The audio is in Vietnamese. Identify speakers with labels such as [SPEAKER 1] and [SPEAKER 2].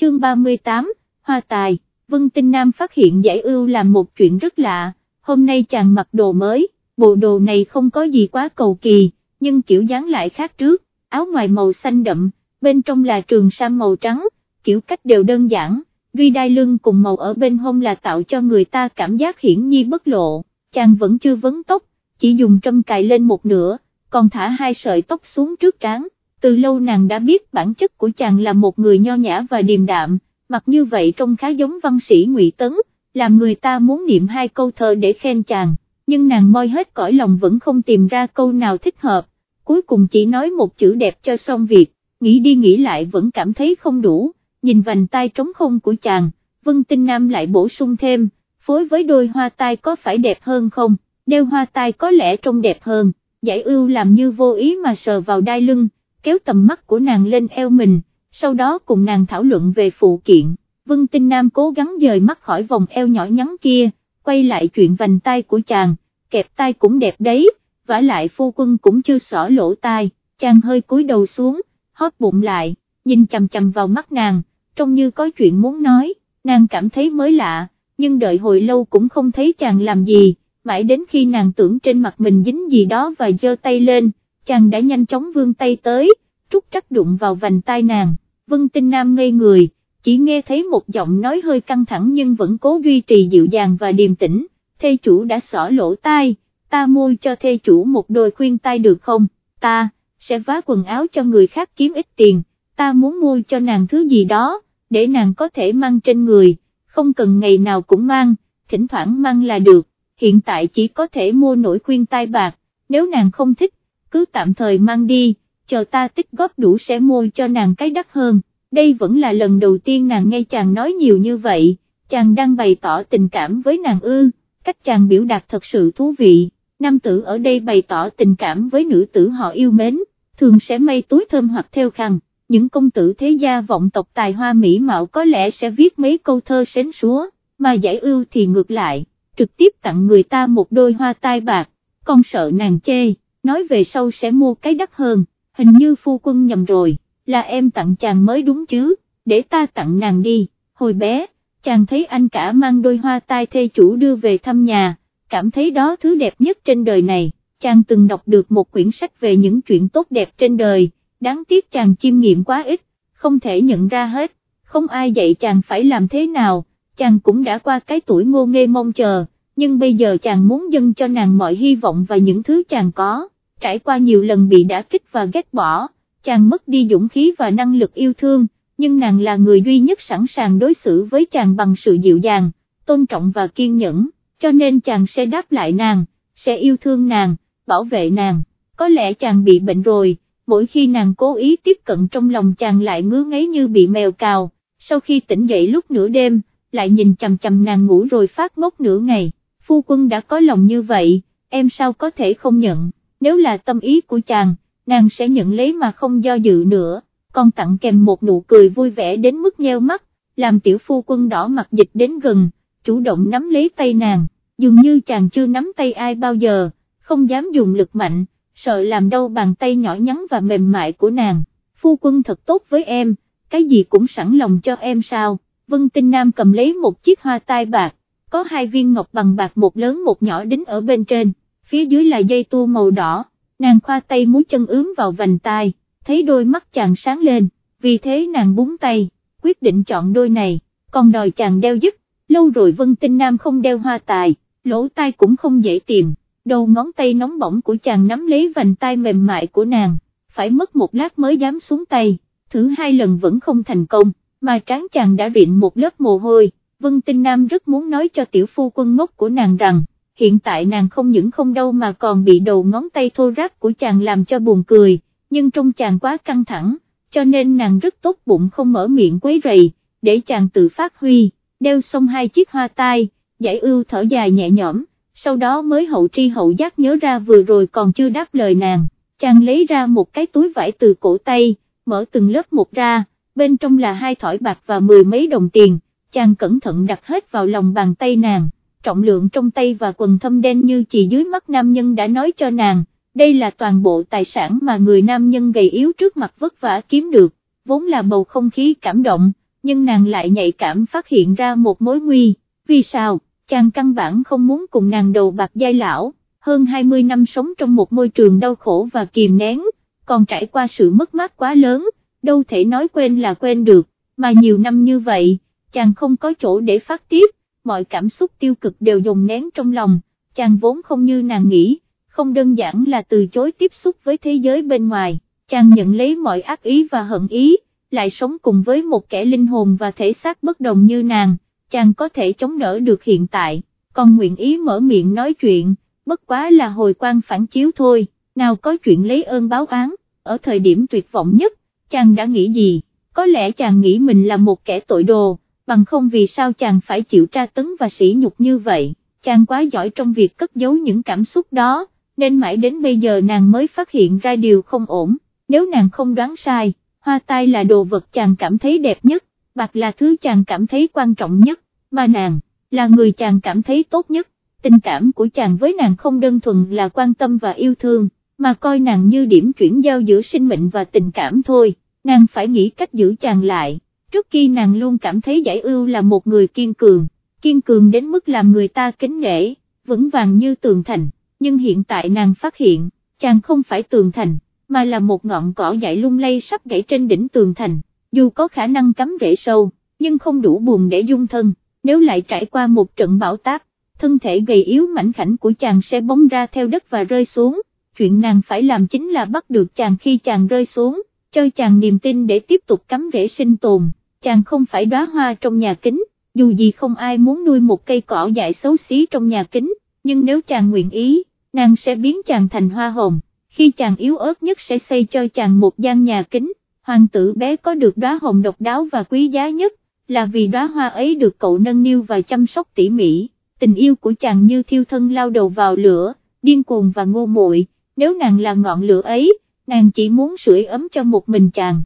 [SPEAKER 1] chương 38, Hoa Tài, Vân Tinh Nam phát hiện giải ưu làm một chuyện rất lạ, hôm nay chàng mặc đồ mới, bộ đồ này không có gì quá cầu kỳ, nhưng kiểu dáng lại khác trước, áo ngoài màu xanh đậm, bên trong là trường sam màu trắng, kiểu cách đều đơn giản, duy đai lưng cùng màu ở bên hông là tạo cho người ta cảm giác hiển nhi bất lộ, chàng vẫn chưa vấn tóc, chỉ dùng trâm cài lên một nửa, còn thả hai sợi tóc xuống trước trán, từ lâu nàng đã biết bản chất của chàng là một người nho nhã và điềm đạm, mặc như vậy trông khá giống văn sĩ ngụy Tấn, làm người ta muốn niệm hai câu thơ để khen chàng, nhưng nàng moi hết cõi lòng vẫn không tìm ra câu nào thích hợp, cuối cùng chỉ nói một chữ đẹp cho xong việc, nghĩ đi nghĩ lại vẫn cảm thấy không đủ, nhìn vành tay trống không của chàng, Vân Tinh Nam lại bổ sung thêm, phối với đôi hoa tai có phải đẹp hơn không, đeo hoa tai có lẽ trông đẹp hơn, giải ưu làm như vô ý mà sờ vào đai lưng, kéo tầm mắt của nàng lên eo mình, sau đó cùng nàng thảo luận về phụ kiện, Vân Tinh Nam cố gắng dời mắt khỏi vòng eo nhỏ nhắn kia, quay lại chuyện vành tay của chàng, kẹp tay cũng đẹp đấy, vả lại phu quân cũng chưa xỏ lỗ tai, chàng hơi cúi đầu xuống, hóp bụng lại, nhìn chầm chầm vào mắt nàng, trông như có chuyện muốn nói, nàng cảm thấy mới lạ, nhưng đợi hồi lâu cũng không thấy chàng làm gì, mãi đến khi nàng tưởng trên mặt mình dính gì đó và giơ tay lên, chàng đã nhanh chóng vươn tay tới, trúc trắc đụng vào vành tai nàng, Vân Tinh Nam ngây người, chỉ nghe thấy một giọng nói hơi căng thẳng nhưng vẫn cố duy trì dịu dàng và điềm tĩnh, thê chủ đã xỏ lỗ tai, ta mua cho thê chủ một đôi khuyên tai được không, ta, sẽ vá quần áo cho người khác kiếm ít tiền, ta muốn mua cho nàng thứ gì đó, để nàng có thể mang trên người, không cần ngày nào cũng mang, thỉnh thoảng mang là được, hiện tại chỉ có thể mua nổi khuyên tai bạc, nếu nàng không thích, cứ tạm thời mang đi, chờ ta tích góp đủ sẽ mua cho nàng cái đắt hơn, đây vẫn là lần đầu tiên nàng nghe chàng nói nhiều như vậy, chàng đang bày tỏ tình cảm với nàng ư, cách chàng biểu đạt thật sự thú vị, nam tử ở đây bày tỏ tình cảm với nữ tử họ yêu mến, thường sẽ may túi thơm hoặc theo khăn, những công tử thế gia vọng tộc tài hoa mỹ mạo có lẽ sẽ viết mấy câu thơ sến súa, mà giải ưu thì ngược lại, trực tiếp tặng người ta một đôi hoa tai bạc, con sợ nàng chê, nói về sau sẽ mua cái đắt hơn, hình như phu quân nhầm rồi, là em tặng chàng mới đúng chứ, để ta tặng nàng đi, hồi bé, chàng thấy anh cả mang đôi hoa tai thê chủ đưa về thăm nhà, cảm thấy đó thứ đẹp nhất trên đời này, chàng từng đọc được một quyển sách về những chuyện tốt đẹp trên đời, đáng tiếc chàng chiêm nghiệm quá ít, không thể nhận ra hết, không ai dạy chàng phải làm thế nào, chàng cũng đã qua cái tuổi ngô nghê mong chờ, nhưng bây giờ chàng muốn dâng cho nàng mọi hy vọng và những thứ chàng có, trải qua nhiều lần bị đả kích và ghét bỏ, chàng mất đi dũng khí và năng lực yêu thương, nhưng nàng là người duy nhất sẵn sàng đối xử với chàng bằng sự dịu dàng, tôn trọng và kiên nhẫn, cho nên chàng sẽ đáp lại nàng, sẽ yêu thương nàng, bảo vệ nàng, có lẽ chàng bị bệnh rồi, mỗi khi nàng cố ý tiếp cận trong lòng chàng lại ngứa ngáy như bị mèo cào, sau khi tỉnh dậy lúc nửa đêm, lại nhìn chầm chầm nàng ngủ rồi phát ngốc nửa ngày, phu quân đã có lòng như vậy, em sao có thể không nhận, nếu là tâm ý của chàng, nàng sẽ nhận lấy mà không do dự nữa, còn tặng kèm một nụ cười vui vẻ đến mức nheo mắt, làm tiểu phu quân đỏ mặt dịch đến gần, chủ động nắm lấy tay nàng, dường như chàng chưa nắm tay ai bao giờ, không dám dùng lực mạnh, sợ làm đau bàn tay nhỏ nhắn và mềm mại của nàng, phu quân thật tốt với em, cái gì cũng sẵn lòng cho em sao, Vân Tinh Nam cầm lấy một chiếc hoa tai bạc, có hai viên ngọc bằng bạc một lớn một nhỏ đính ở bên trên, phía dưới là dây tua màu đỏ, nàng khoa tay múi chân ướm vào vành tai, thấy đôi mắt chàng sáng lên, vì thế nàng búng tay, quyết định chọn đôi này, còn đòi chàng đeo giúp, lâu rồi Vân Tinh Nam không đeo hoa tài, lỗ tai cũng không dễ tìm, đầu ngón tay nóng bỏng của chàng nắm lấy vành tai mềm mại của nàng, phải mất một lát mới dám xuống tay, thử hai lần vẫn không thành công, mà trán chàng đã rịn một lớp mồ hôi, Vân Tinh Nam rất muốn nói cho tiểu phu quân ngốc của nàng rằng, hiện tại nàng không những không đâu mà còn bị đầu ngón tay thô ráp của chàng làm cho buồn cười, nhưng trong chàng quá căng thẳng, cho nên nàng rất tốt bụng không mở miệng quấy rầy, để chàng tự phát huy, đeo xong hai chiếc hoa tai, giải ưu thở dài nhẹ nhõm, sau đó mới hậu tri hậu giác nhớ ra vừa rồi còn chưa đáp lời nàng, chàng lấy ra một cái túi vải từ cổ tay, mở từng lớp một ra, bên trong là hai thỏi bạc và mười mấy đồng tiền, chàng cẩn thận đặt hết vào lòng bàn tay nàng, trọng lượng trong tay và quần thâm đen như chỉ dưới mắt nam nhân đã nói cho nàng, đây là toàn bộ tài sản mà người nam nhân gầy yếu trước mặt vất vả kiếm được, vốn là bầu không khí cảm động, nhưng nàng lại nhạy cảm phát hiện ra một mối nguy, vì sao, chàng căn bản không muốn cùng nàng đầu bạc giai lão, hơn 20 năm sống trong một môi trường đau khổ và kìm nén, còn trải qua sự mất mát quá lớn, đâu thể nói quên là quên được, mà nhiều năm như vậy, chàng không có chỗ để phát tiết, mọi cảm xúc tiêu cực đều dùng nén trong lòng, chàng vốn không như nàng nghĩ, không đơn giản là từ chối tiếp xúc với thế giới bên ngoài, chàng nhận lấy mọi ác ý và hận ý, lại sống cùng với một kẻ linh hồn và thể xác bất đồng như nàng, chàng có thể chống đỡ được hiện tại, còn nguyện ý mở miệng nói chuyện, bất quá là hồi quan phản chiếu thôi, nào có chuyện lấy ơn báo án, ở thời điểm tuyệt vọng nhất, chàng đã nghĩ gì, có lẽ chàng nghĩ mình là một kẻ tội đồ, bằng không vì sao chàng phải chịu tra tấn và sỉ nhục như vậy, chàng quá giỏi trong việc cất giấu những cảm xúc đó, nên mãi đến bây giờ nàng mới phát hiện ra điều không ổn, nếu nàng không đoán sai, hoa tai là đồ vật chàng cảm thấy đẹp nhất, bạc là thứ chàng cảm thấy quan trọng nhất, mà nàng, là người chàng cảm thấy tốt nhất, tình cảm của chàng với nàng không đơn thuần là quan tâm và yêu thương, mà coi nàng như điểm chuyển giao giữa sinh mệnh và tình cảm thôi, nàng phải nghĩ cách giữ chàng lại, trước khi nàng luôn cảm thấy giải ưu là một người kiên cường, kiên cường đến mức làm người ta kính nể, vững vàng như tường thành, nhưng hiện tại nàng phát hiện, chàng không phải tường thành, mà là một ngọn cỏ dại lung lay sắp gãy trên đỉnh tường thành, dù có khả năng cắm rễ sâu, nhưng không đủ buồn để dung thân, nếu lại trải qua một trận bão táp, thân thể gầy yếu mảnh khảnh của chàng sẽ bóng ra theo đất và rơi xuống, chuyện nàng phải làm chính là bắt được chàng khi chàng rơi xuống, cho chàng niềm tin để tiếp tục cắm rễ sinh tồn, chàng không phải đóa hoa trong nhà kính, dù gì không ai muốn nuôi một cây cỏ dại xấu xí trong nhà kính, nhưng nếu chàng nguyện ý, nàng sẽ biến chàng thành hoa hồng, khi chàng yếu ớt nhất sẽ xây cho chàng một gian nhà kính, hoàng tử bé có được đóa hồng độc đáo và quý giá nhất, là vì đóa hoa ấy được cậu nâng niu và chăm sóc tỉ mỉ, tình yêu của chàng như thiêu thân lao đầu vào lửa, điên cuồng và ngô muội. Nếu nàng là ngọn lửa ấy, nàng chỉ muốn sưởi ấm cho một mình chàng,